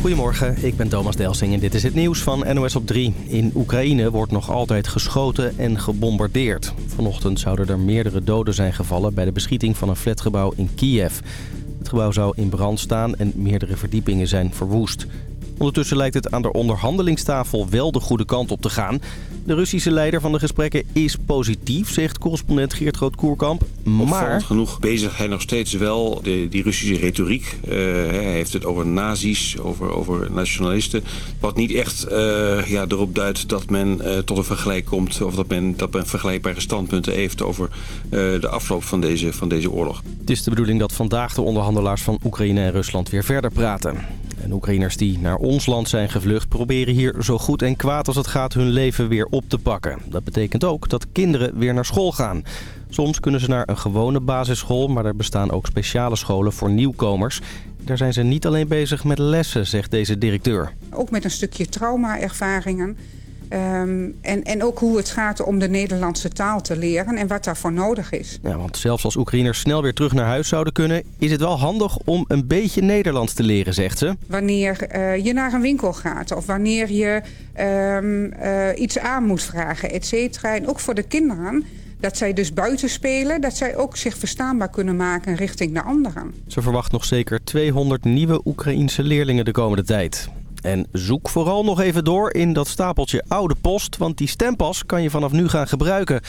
Goedemorgen, ik ben Thomas Delsing en dit is het nieuws van NOS op 3. In Oekraïne wordt nog altijd geschoten en gebombardeerd. Vanochtend zouden er meerdere doden zijn gevallen bij de beschieting van een flatgebouw in Kiev. Het gebouw zou in brand staan en meerdere verdiepingen zijn verwoest. Ondertussen lijkt het aan de onderhandelingstafel wel de goede kant op te gaan. De Russische leider van de gesprekken is positief, zegt correspondent Geert Groot-Koerkamp. Maar... genoeg bezig hij nog steeds wel de, die Russische retoriek. Uh, hij heeft het over nazi's, over, over nationalisten. Wat niet echt uh, ja, erop duidt dat men uh, tot een vergelijk komt... of dat men, dat men vergelijkbare standpunten heeft over de afloop van deze, van deze oorlog. Het is de bedoeling dat vandaag de onderhandelaars van Oekraïne en Rusland weer verder praten. En Oekraïners die naar ons land zijn gevlucht... proberen hier zo goed en kwaad als het gaat hun leven weer op te pakken. Dat betekent ook dat kinderen weer naar school gaan. Soms kunnen ze naar een gewone basisschool... maar er bestaan ook speciale scholen voor nieuwkomers. Daar zijn ze niet alleen bezig met lessen, zegt deze directeur. Ook met een stukje trauma-ervaringen... Um, en, en ook hoe het gaat om de Nederlandse taal te leren en wat daarvoor nodig is. Ja, want zelfs als Oekraïners snel weer terug naar huis zouden kunnen... is het wel handig om een beetje Nederlands te leren, zegt ze. Wanneer uh, je naar een winkel gaat of wanneer je um, uh, iets aan moet vragen, et cetera. En ook voor de kinderen dat zij dus buiten spelen, dat zij ook zich verstaanbaar kunnen maken richting de anderen. Ze verwacht nog zeker 200 nieuwe Oekraïense leerlingen de komende tijd. En zoek vooral nog even door in dat stapeltje oude post, want die stempas kan je vanaf nu gaan gebruiken.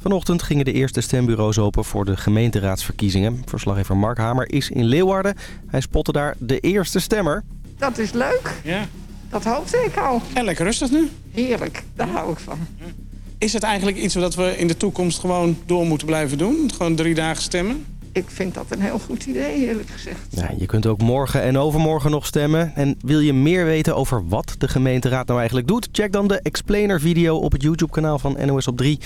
Vanochtend gingen de eerste stembureaus open voor de gemeenteraadsverkiezingen. Verslaggever Mark Hamer is in Leeuwarden. Hij spotte daar de eerste stemmer. Dat is leuk. Ja. Dat hoopte ik al. En lekker rustig nu. Heerlijk, daar hou ik van. Is het eigenlijk iets wat we in de toekomst gewoon door moeten blijven doen? Gewoon drie dagen stemmen? Ik vind dat een heel goed idee, eerlijk gezegd. Ja, je kunt ook morgen en overmorgen nog stemmen. En wil je meer weten over wat de gemeenteraad nou eigenlijk doet? Check dan de explainer-video op het YouTube-kanaal van NOS op 3.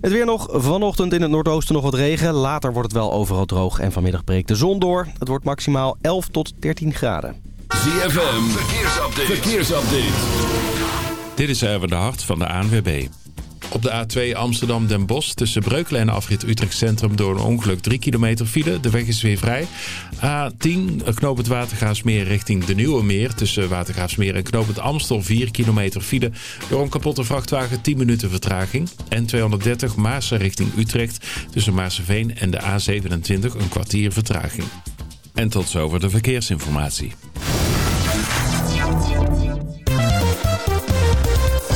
Het weer nog. Vanochtend in het noordoosten nog wat regen. Later wordt het wel overal droog en vanmiddag breekt de zon door. Het wordt maximaal 11 tot 13 graden. ZFM, verkeersupdate. verkeersupdate. Dit is Erwin de Hart van de ANWB. Op de A2 Amsterdam-Den Bosch tussen Breukelen en afrit Utrecht Centrum door een ongeluk 3 kilometer file. De weg is weer vrij. A10 Knoop het Watergraafsmeer richting de Nieuwe Meer tussen Watergraafsmeer en Knoop het Amstel 4 kilometer file. Door een kapotte vrachtwagen 10 minuten vertraging. En 230 Maarsen richting Utrecht tussen Maarseveen en de A27 een kwartier vertraging. En tot zover de verkeersinformatie.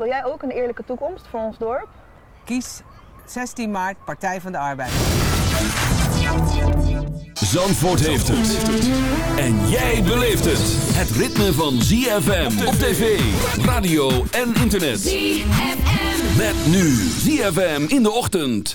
Wil jij ook een eerlijke toekomst voor ons dorp? Kies 16 maart Partij van de Arbeid. Zandvoort heeft het. En jij beleeft het. Het ritme van ZFM op tv, radio en internet. ZFM. Met nu ZFM in de ochtend.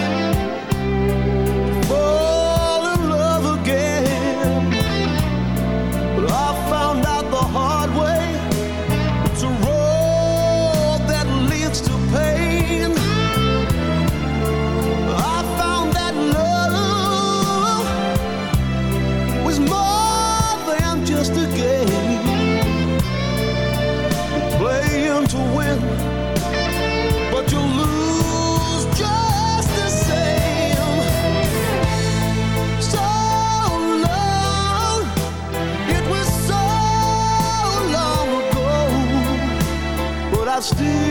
still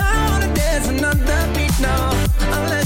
I wanna dance another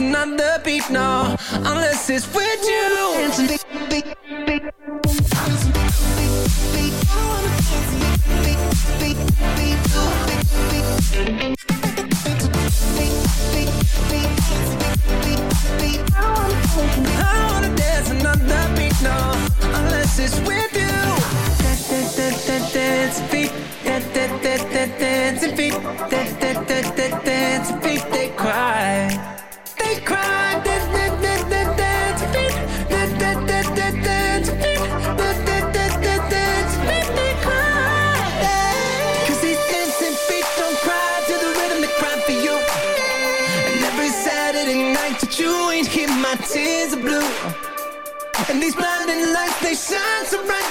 another beat, no Unless it's with you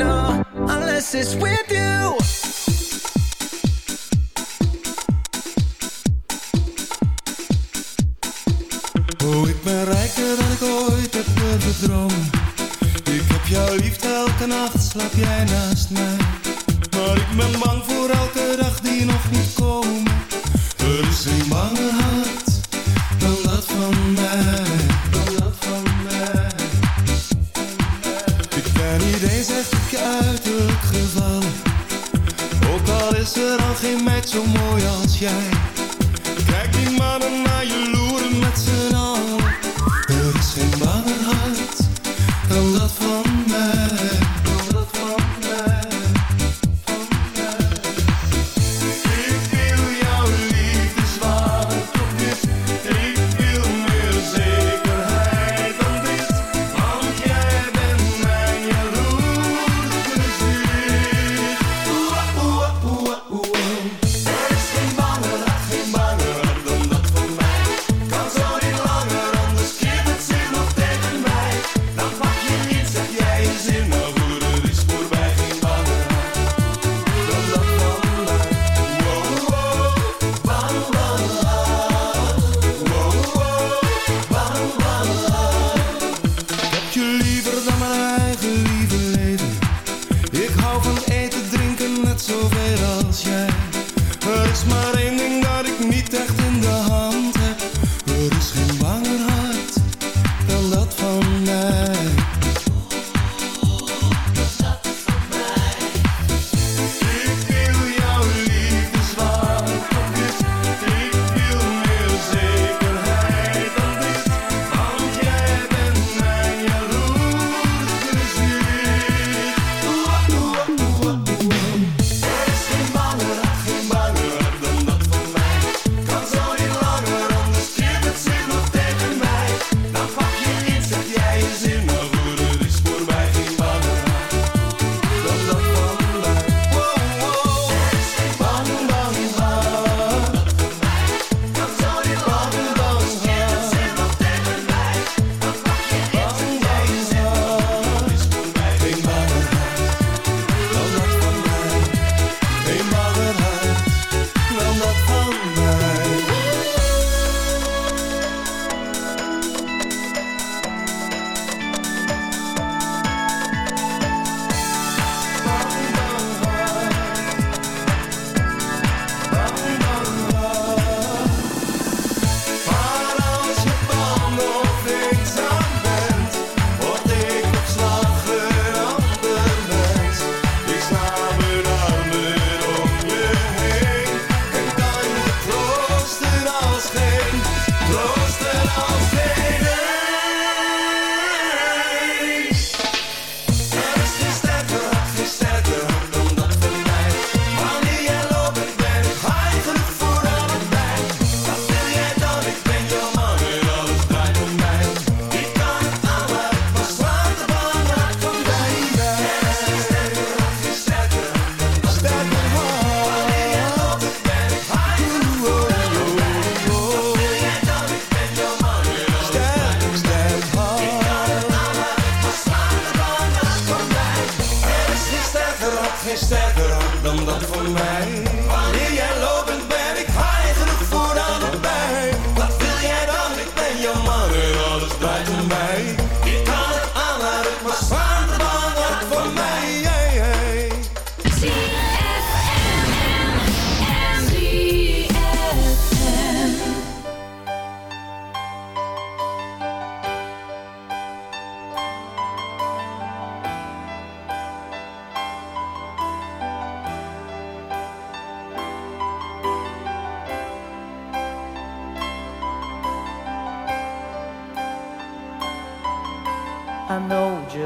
Unless it's with you Oh, ik ben rijker dan ik ooit heb dromen. Ik heb jou lief, elke nacht slaap jij naast mij. Maar ik ben bang voor elke dag die nog niet komt. Geen meid zo mooi als jij.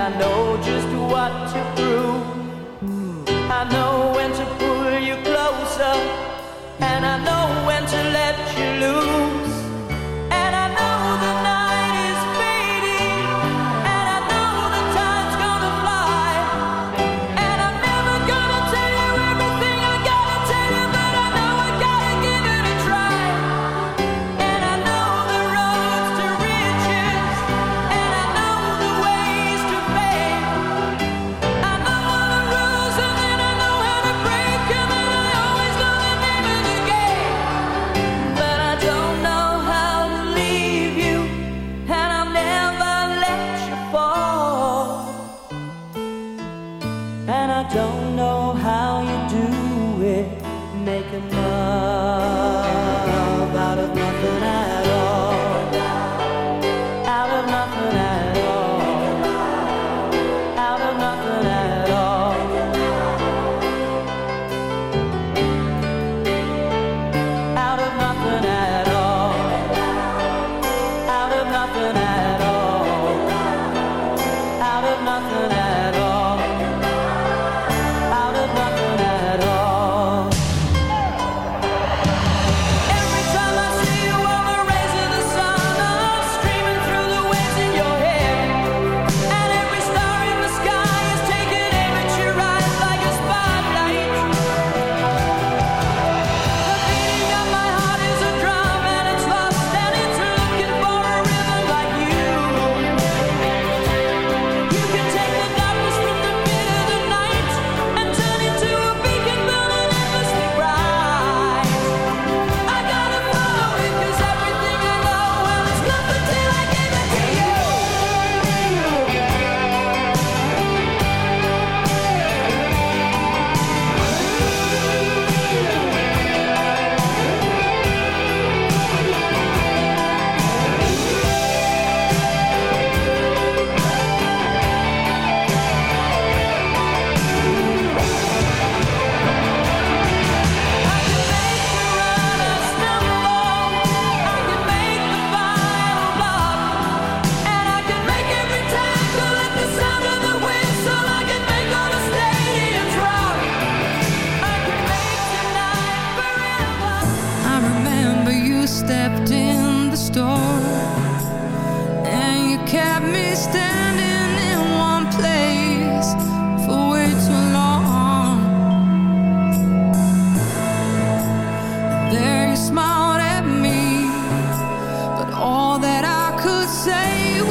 I know just what to prove. out of nothing.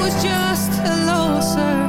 was just a loser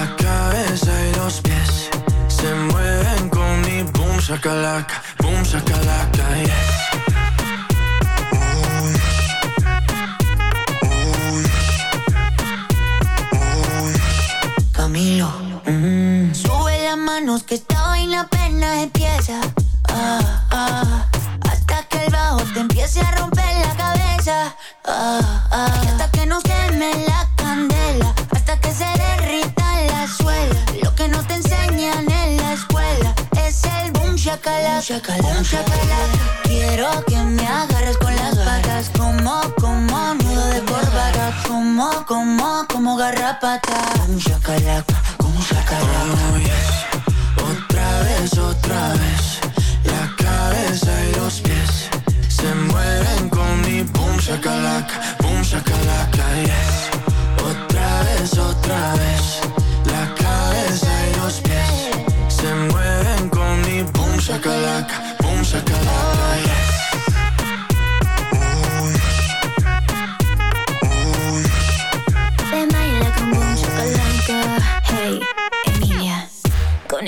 La cabeza y los pies se mueven con mi boom, shakalaka, boom, shakalaka, yes. Camilo. Sube las manos que esta vaina apenas empieza. Ah, ah, hasta que el bajo te empiece a romper la cabeza. Ah, ah, hasta que Boom shakalaka. Quiero que me agarres con las patas. Como, como nudo de corbata. Como, como, como garrapata. Boom shakalaka. Boom shakalaka. Oh, yes. Otra vez, otra vez. La cabeza y los pies se mueven con mi boom shakalaka, boom shakalaka, yes. Otra vez, otra vez.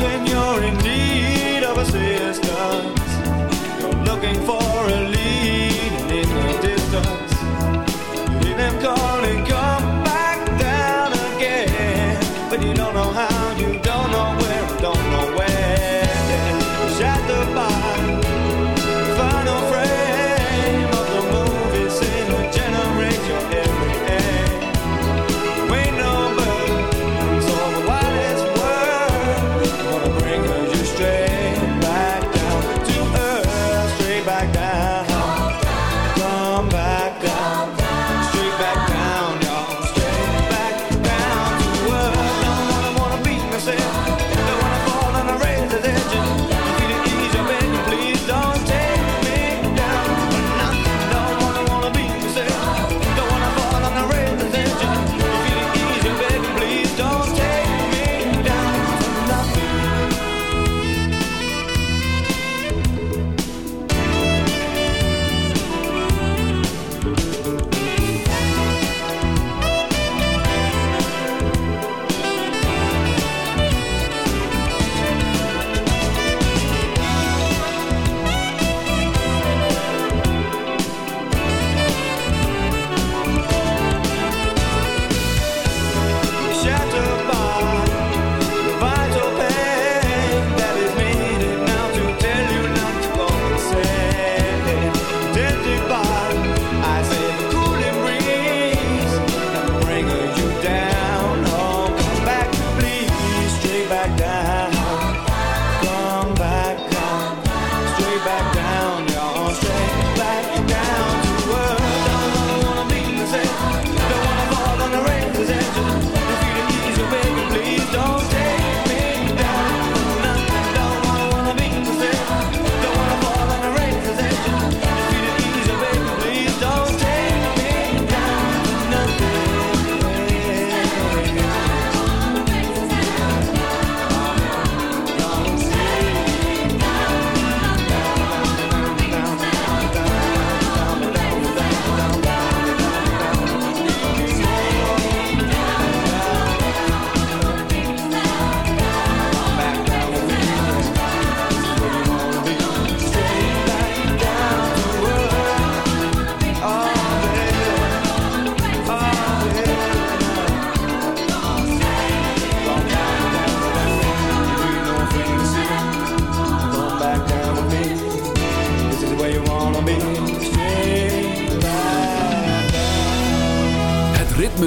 You.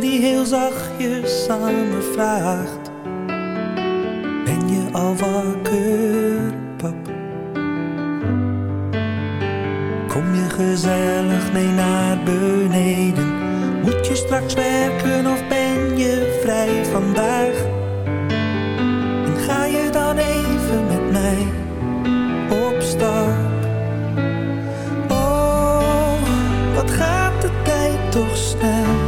Die heel zachtjes aan me vraagt. Ben je al wakker, pap? Kom je gezellig mee naar beneden? Moet je straks werken of ben je vrij vandaag? En ga je dan even met mij op stap? Oh, wat gaat de tijd toch snel?